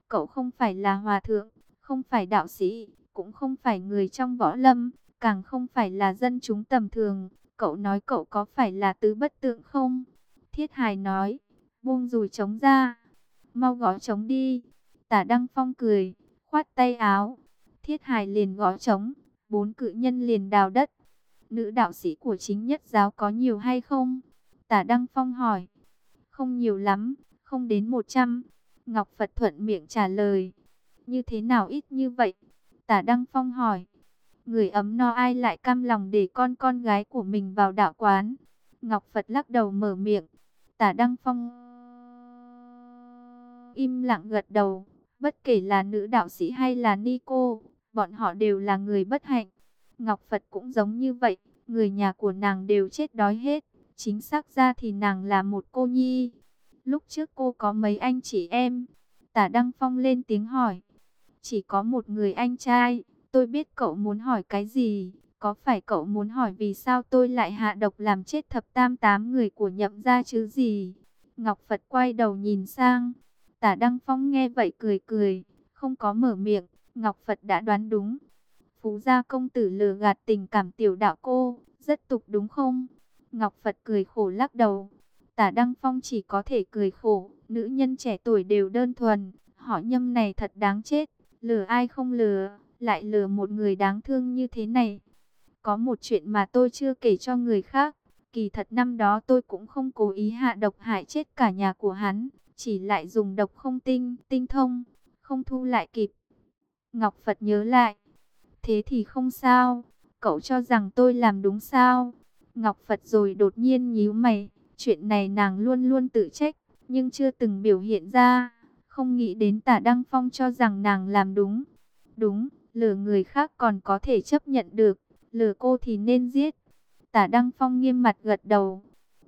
Cậu không phải là hòa thượng, không phải đạo sĩ, cũng không phải người trong võ lâm, càng không phải là dân chúng tầm thường. Cậu nói cậu có phải là tứ bất tượng không? Thiết Hải nói, buông rùi trống ra, mau gõ trống đi. Tả Đăng Phong cười, khoát tay áo. Thiết Hải liền gõ trống, bốn cự nhân liền đào đất. Nữ đạo sĩ của chính nhất giáo có nhiều hay không? Tả Đăng Phong hỏi. Không nhiều lắm, không đến 100. Ngọc Phật thuận miệng trả lời. Như thế nào ít như vậy? Tả Đăng Phong hỏi. Người ấm no ai lại cam lòng để con con gái của mình vào đạo quán? Ngọc Phật lắc đầu mở miệng. Tả Đăng Phong im lặng gật đầu. Bất kể là nữ đạo sĩ hay là ni cô, bọn họ đều là người bất hạnh. Ngọc Phật cũng giống như vậy, người nhà của nàng đều chết đói hết. Chính xác ra thì nàng là một cô nhi. Lúc trước cô có mấy anh chị em? Tả Đăng Phong lên tiếng hỏi. Chỉ có một người anh trai, tôi biết cậu muốn hỏi cái gì. Có phải cậu muốn hỏi vì sao tôi lại hạ độc làm chết thập tam tám người của nhậm gia chứ gì? Ngọc Phật quay đầu nhìn sang. Tả Đăng Phong nghe vậy cười cười, không có mở miệng. Ngọc Phật đã đoán đúng. Phú gia công tử lừa gạt tình cảm tiểu đạo cô, rất tục đúng không? Ngọc Phật cười khổ lắc đầu. Tả Đăng Phong chỉ có thể cười khổ, nữ nhân trẻ tuổi đều đơn thuần, họ nhâm này thật đáng chết, lừa ai không lừa, lại lừa một người đáng thương như thế này. Có một chuyện mà tôi chưa kể cho người khác, kỳ thật năm đó tôi cũng không cố ý hạ độc hại chết cả nhà của hắn, chỉ lại dùng độc không tinh, tinh thông, không thu lại kịp. Ngọc Phật nhớ lại, thế thì không sao, cậu cho rằng tôi làm đúng sao? Ngọc Phật rồi đột nhiên nhíu mày, chuyện này nàng luôn luôn tự trách, nhưng chưa từng biểu hiện ra, không nghĩ đến tả Đăng Phong cho rằng nàng làm đúng. Đúng, lừa người khác còn có thể chấp nhận được, lừa cô thì nên giết. Tả Đăng Phong nghiêm mặt gật đầu,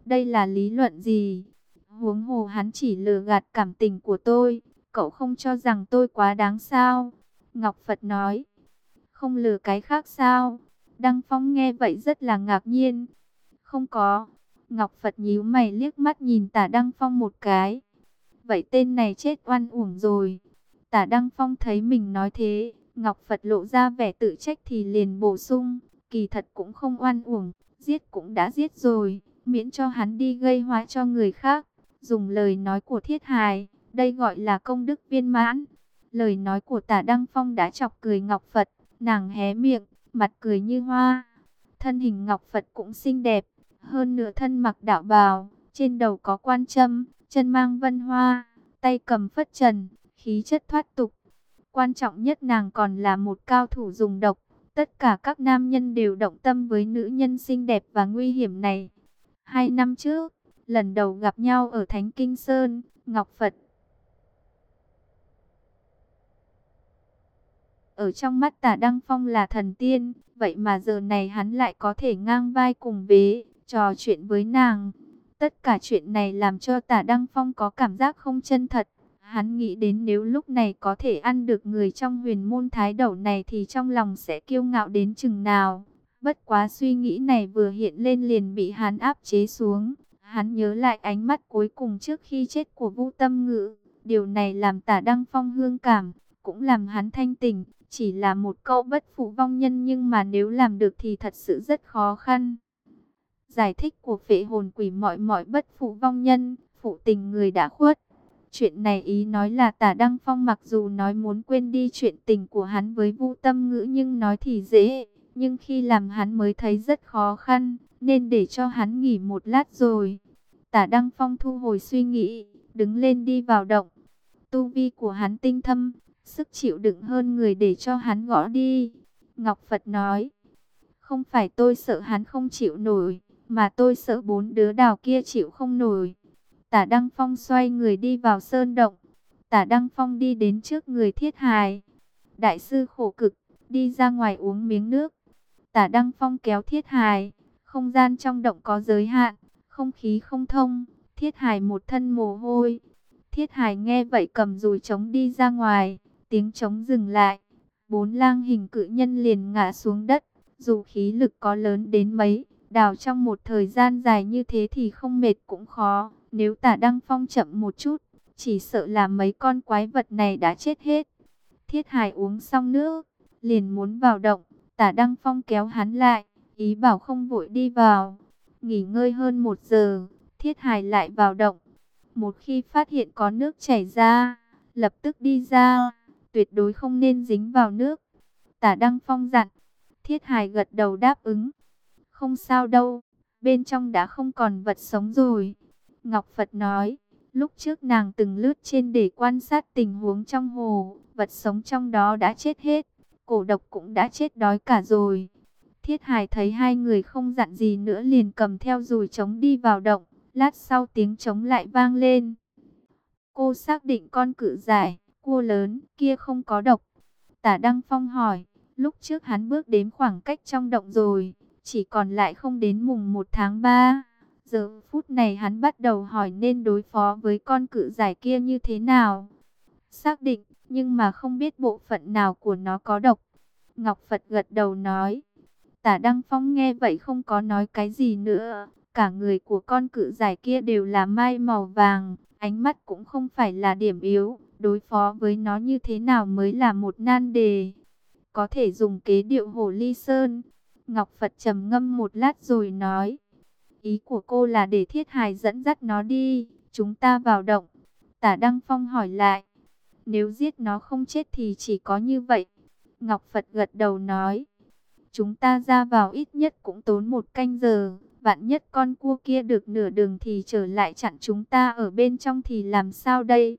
đây là lý luận gì? Huống hồ hắn chỉ lừa gạt cảm tình của tôi, cậu không cho rằng tôi quá đáng sao? Ngọc Phật nói, không lừa cái khác sao? Đăng Phong nghe vậy rất là ngạc nhiên. Không có. Ngọc Phật nhíu mày liếc mắt nhìn tả Đăng Phong một cái. Vậy tên này chết oan uổng rồi. Tả Đăng Phong thấy mình nói thế. Ngọc Phật lộ ra vẻ tự trách thì liền bổ sung. Kỳ thật cũng không oan uổng. Giết cũng đã giết rồi. Miễn cho hắn đi gây hóa cho người khác. Dùng lời nói của thiết hài. Đây gọi là công đức viên mãn. Lời nói của tả Đăng Phong đã chọc cười Ngọc Phật. Nàng hé miệng mặt cười như hoa. Thân hình Ngọc Phật cũng xinh đẹp, hơn nửa thân mặc đạo bào, trên đầu có quan châm, chân mang vân hoa, tay cầm phất trần, khí chất thoát tục. Quan trọng nhất nàng còn là một cao thủ dùng độc, tất cả các nam nhân đều động tâm với nữ nhân xinh đẹp và nguy hiểm này. Hai năm trước, lần đầu gặp nhau ở Thánh Kinh Sơn, Ngọc Phật Ở trong mắt tả Đăng Phong là thần tiên, vậy mà giờ này hắn lại có thể ngang vai cùng bế, trò chuyện với nàng. Tất cả chuyện này làm cho tả Đăng Phong có cảm giác không chân thật. Hắn nghĩ đến nếu lúc này có thể ăn được người trong huyền môn thái đầu này thì trong lòng sẽ kiêu ngạo đến chừng nào. Bất quá suy nghĩ này vừa hiện lên liền bị hắn áp chế xuống. Hắn nhớ lại ánh mắt cuối cùng trước khi chết của Vu Tâm Ngữ. Điều này làm tả Đăng Phong hương cảm, cũng làm hắn thanh tỉnh. Chỉ là một câu bất phụ vong nhân nhưng mà nếu làm được thì thật sự rất khó khăn. Giải thích của phệ hồn quỷ mọi mọi bất phụ vong nhân, phụ tình người đã khuất. Chuyện này ý nói là tả Đăng Phong mặc dù nói muốn quên đi chuyện tình của hắn với vu tâm ngữ nhưng nói thì dễ. Nhưng khi làm hắn mới thấy rất khó khăn, nên để cho hắn nghỉ một lát rồi. Tả Đăng Phong thu hồi suy nghĩ, đứng lên đi vào động. Tu vi của hắn tinh thâm, sức chịu đựng hơn người để cho hắn gõ đi. Ngọc Phật nói, Không phải tôi sợ hắn không chịu nổi, mà tôi sợ bốn đứa đào kia chịu không nổi. Tả Đăng Phong xoay người đi vào sơn động. Tả Đăng Phong đi đến trước người thiết hài. Đại sư khổ cực, đi ra ngoài uống miếng nước. Tả Đăng Phong kéo thiết hài. Không gian trong động có giới hạn, không khí không thông. Thiết hài một thân mồ hôi. Thiết hài nghe vậy cầm dùi trống đi ra ngoài. Tiếng trống dừng lại. Bốn lang hình cự nhân liền ngã xuống đất. Dù khí lực có lớn đến mấy, đào trong một thời gian dài như thế thì không mệt cũng khó. Nếu tả Đăng Phong chậm một chút, chỉ sợ là mấy con quái vật này đã chết hết. Thiết Hải uống xong nước, liền muốn vào động, tả Đăng Phong kéo hắn lại, ý bảo không vội đi vào. Nghỉ ngơi hơn một giờ, Thiết Hải lại vào động. Một khi phát hiện có nước chảy ra, lập tức đi ra, tuyệt đối không nên dính vào nước. Tả Đăng Phong dặn, Thiết Hải gật đầu đáp ứng. Không sao đâu, bên trong đã không còn vật sống rồi. Ngọc Phật nói, lúc trước nàng từng lướt trên để quan sát tình huống trong hồ, vật sống trong đó đã chết hết, cổ độc cũng đã chết đói cả rồi. Thiết Hải thấy hai người không dặn gì nữa liền cầm theo dùi trống đi vào động, lát sau tiếng trống lại vang lên. Cô xác định con cự giải, cua lớn, kia không có độc. Tả Đăng Phong hỏi, lúc trước hắn bước đến khoảng cách trong động rồi, chỉ còn lại không đến mùng 1 tháng 3. Giờ phút này hắn bắt đầu hỏi nên đối phó với con cự giải kia như thế nào. Xác định, nhưng mà không biết bộ phận nào của nó có độc. Ngọc Phật gật đầu nói. Tả Đăng Phong nghe vậy không có nói cái gì nữa. Cả người của con cự giải kia đều là mai màu vàng. Ánh mắt cũng không phải là điểm yếu. Đối phó với nó như thế nào mới là một nan đề. Có thể dùng kế điệu hồ ly sơn. Ngọc Phật trầm ngâm một lát rồi nói. Ý của cô là để thiết hài dẫn dắt nó đi, chúng ta vào động. Tả Đăng Phong hỏi lại, nếu giết nó không chết thì chỉ có như vậy. Ngọc Phật gật đầu nói, chúng ta ra vào ít nhất cũng tốn một canh giờ. Vạn nhất con cua kia được nửa đường thì trở lại chặn chúng ta ở bên trong thì làm sao đây?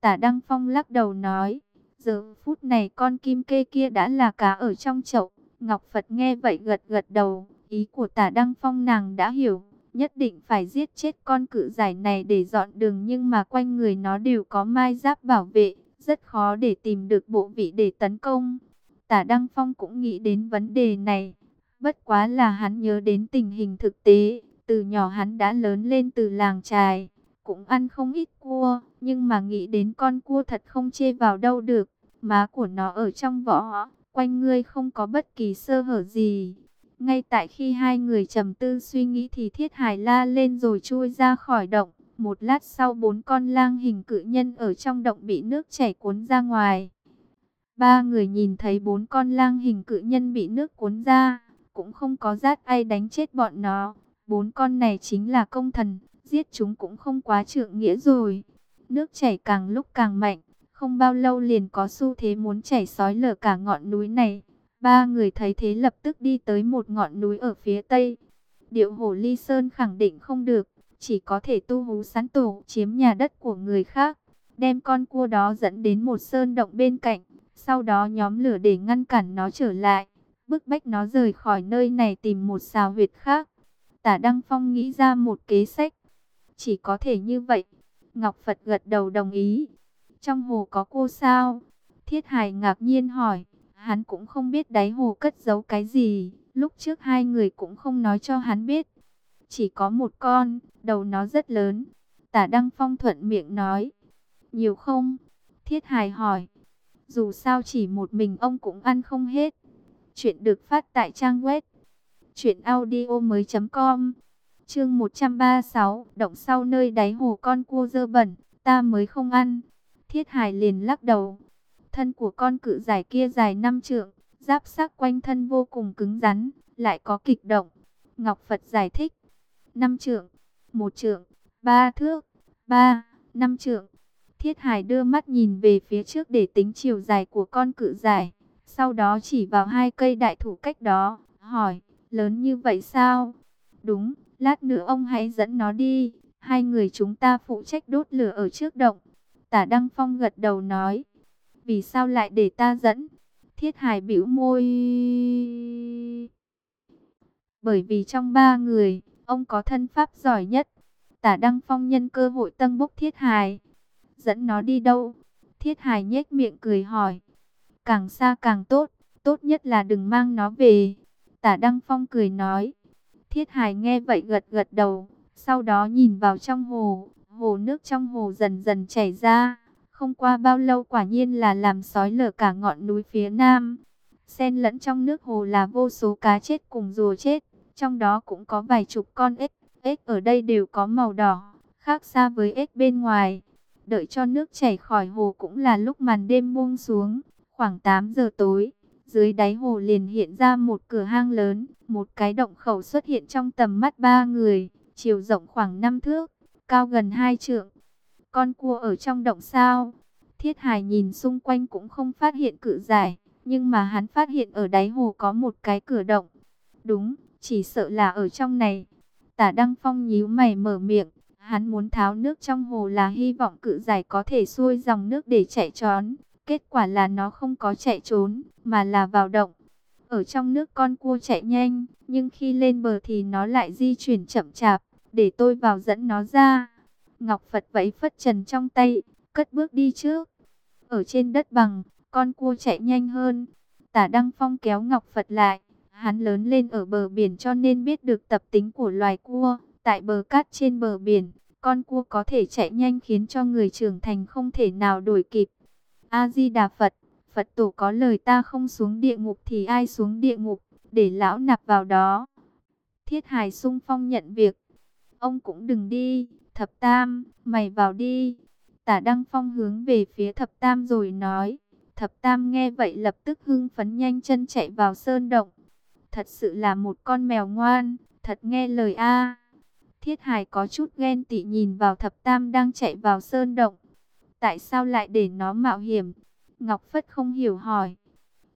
Tả Đăng Phong lắc đầu nói, giờ phút này con kim kê kia đã là cá ở trong chậu. Ngọc Phật nghe vậy gật gật đầu, Ý của tả Đăng Phong nàng đã hiểu, nhất định phải giết chết con cự giải này để dọn đường nhưng mà quanh người nó đều có mai giáp bảo vệ, rất khó để tìm được bộ vị để tấn công. Tả Đăng Phong cũng nghĩ đến vấn đề này, bất quá là hắn nhớ đến tình hình thực tế, từ nhỏ hắn đã lớn lên từ làng trài, cũng ăn không ít cua, nhưng mà nghĩ đến con cua thật không chê vào đâu được, má của nó ở trong vỏ, quanh ngươi không có bất kỳ sơ hở gì ngay tại khi hai người trầm tư suy nghĩ thì thiết hải la lên rồi chui ra khỏi động. Một lát sau bốn con lang hình cự nhân ở trong động bị nước chảy cuốn ra ngoài. Ba người nhìn thấy bốn con lang hình cự nhân bị nước cuốn ra, cũng không có rát ai đánh chết bọn nó. Bốn con này chính là công thần, giết chúng cũng không quá trượng nghĩa rồi. Nước chảy càng lúc càng mạnh, không bao lâu liền có xu thế muốn chảy sói lở cả ngọn núi này. Ba người thấy thế lập tức đi tới một ngọn núi ở phía tây. Điệu Hổ ly sơn khẳng định không được, chỉ có thể tu hú sán tổ chiếm nhà đất của người khác. Đem con cua đó dẫn đến một sơn động bên cạnh, sau đó nhóm lửa để ngăn cản nó trở lại. Bức bách nó rời khỏi nơi này tìm một xào huyệt khác. Tả Đăng Phong nghĩ ra một kế sách. Chỉ có thể như vậy. Ngọc Phật gật đầu đồng ý. Trong hồ có cô sao? Thiết Hải ngạc nhiên hỏi. Hắn cũng không biết đáy hồ cất giấu cái gì, lúc trước hai người cũng không nói cho hắn biết. Chỉ có một con, đầu nó rất lớn. Tả Đăng Phong thuận miệng nói. Nhiều không? Thiết Hải hỏi. Dù sao chỉ một mình ông cũng ăn không hết. Chuyện được phát tại trang web. Chuyện audio mới com. Chương 136. Động sau nơi đáy hồ con cua dơ bẩn. Ta mới không ăn. Thiết Hải liền lắc đầu. Thân của con cự giải kia dài 5 trượng, giáp sắc quanh thân vô cùng cứng rắn, lại có kịch động. Ngọc Phật giải thích, 5 trượng, 1 trượng, 3 thước, 3, 5 trượng. Thiết Hải đưa mắt nhìn về phía trước để tính chiều dài của con cự giải, sau đó chỉ vào hai cây đại thủ cách đó, hỏi, lớn như vậy sao? Đúng, lát nữa ông hãy dẫn nó đi, hai người chúng ta phụ trách đốt lửa ở trước động. Tả Đăng Phong gật đầu nói, vì sao lại để ta dẫn? Thiết Hải bĩu môi. bởi vì trong ba người, ông có thân pháp giỏi nhất. Tả Đăng Phong nhân cơ hội tân bốc thiết Hải, Dẫn nó đi đâu? Thiết Hải nhếch miệng cười hỏi. Càng xa càng tốt, tốt nhất là đừng mang nó về. Tả Đăng Phong cười nói. Thiết Hải nghe vậy gật gật đầu, sau đó nhìn vào trong hồ, hồ nước trong hồ dần dần chảy ra. Không qua bao lâu quả nhiên là làm sói lở cả ngọn núi phía nam. Xen lẫn trong nước hồ là vô số cá chết cùng rùa chết, trong đó cũng có vài chục con ếch. Ếch ở đây đều có màu đỏ, khác xa với ếch bên ngoài. Đợi cho nước chảy khỏi hồ cũng là lúc màn đêm buông xuống, khoảng 8 giờ tối. Dưới đáy hồ liền hiện ra một cửa hang lớn, một cái động khẩu xuất hiện trong tầm mắt ba người, chiều rộng khoảng 5 thước, cao gần hai trượng. Con cua ở trong động sao? Thiết Hải nhìn xung quanh cũng không phát hiện cự giải, nhưng mà hắn phát hiện ở đáy hồ có một cái cửa động. Đúng, chỉ sợ là ở trong này. Tả Đăng Phong nhíu mày mở miệng, hắn muốn tháo nước trong hồ là hy vọng cự giải có thể xuôi dòng nước để chạy trốn. Kết quả là nó không có chạy trốn, mà là vào động. Ở trong nước con cua chạy nhanh, nhưng khi lên bờ thì nó lại di chuyển chậm chạp, để tôi vào dẫn nó ra. Ngọc Phật vẫy phất trần trong tay, cất bước đi trước. Ở trên đất bằng, con cua chạy nhanh hơn. Tả Đăng Phong kéo Ngọc Phật lại. Hắn lớn lên ở bờ biển cho nên biết được tập tính của loài cua. Tại bờ cát trên bờ biển, con cua có thể chạy nhanh khiến cho người trưởng thành không thể nào đổi kịp. A-di-đà Phật, Phật tổ có lời ta không xuống địa ngục thì ai xuống địa ngục, để lão nạp vào đó. Thiết Hải sung phong nhận việc. Ông cũng đừng đi, thập tam, mày vào đi. Tả Đăng Phong hướng về phía thập tam rồi nói. Thập tam nghe vậy lập tức hưng phấn nhanh chân chạy vào sơn động. Thật sự là một con mèo ngoan, thật nghe lời a. Thiết Hải có chút ghen tị nhìn vào thập tam đang chạy vào sơn động. Tại sao lại để nó mạo hiểm? Ngọc Phất không hiểu hỏi.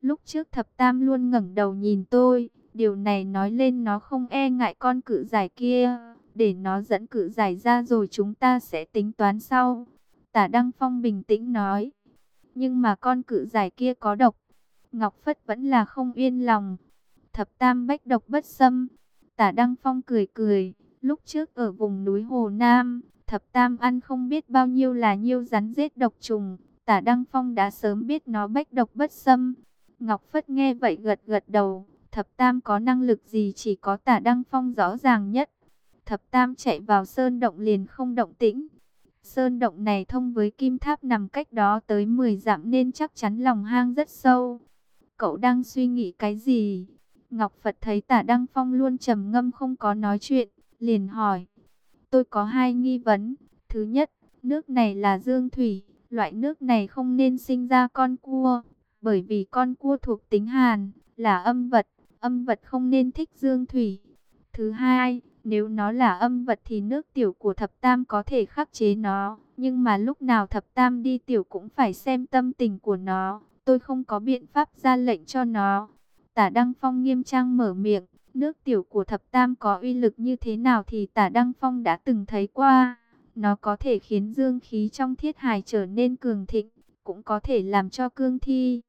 Lúc trước thập tam luôn ngẩng đầu nhìn tôi. Điều này nói lên nó không e ngại con cự giải kia. Để nó dẫn cự giải ra rồi chúng ta sẽ tính toán sau. Tả Đăng Phong bình tĩnh nói. Nhưng mà con cự giải kia có độc. Ngọc Phất vẫn là không yên lòng. Thập tam bách độc bất xâm. Tả Đăng Phong cười cười. Lúc trước ở vùng núi Hồ Nam, thập tam ăn không biết bao nhiêu là nhiêu rắn giết độc trùng. Tả Đăng Phong đã sớm biết nó bách độc bất xâm. Ngọc Phất nghe vậy gật gật đầu. Thập tam có năng lực gì chỉ có tả Đăng Phong rõ ràng nhất. Thập tam chạy vào sơn động liền không động tĩnh. Sơn động này thông với kim tháp nằm cách đó tới 10 dặm nên chắc chắn lòng hang rất sâu. Cậu đang suy nghĩ cái gì? Ngọc Phật thấy tả Đăng Phong luôn trầm ngâm không có nói chuyện, liền hỏi. Tôi có hai nghi vấn. Thứ nhất, nước này là dương thủy, loại nước này không nên sinh ra con cua, bởi vì con cua thuộc tính hàn, là âm vật, âm vật không nên thích dương thủy. Thứ hai, nếu nó là âm vật thì nước tiểu của thập tam có thể khắc chế nó, nhưng mà lúc nào thập tam đi tiểu cũng phải xem tâm tình của nó, tôi không có biện pháp ra lệnh cho nó. Tả Đăng Phong nghiêm trang mở miệng, nước tiểu của thập tam có uy lực như thế nào thì tả Đăng Phong đã từng thấy qua. Nó có thể khiến dương khí trong thiết hài trở nên cường thịnh, cũng có thể làm cho cương thi,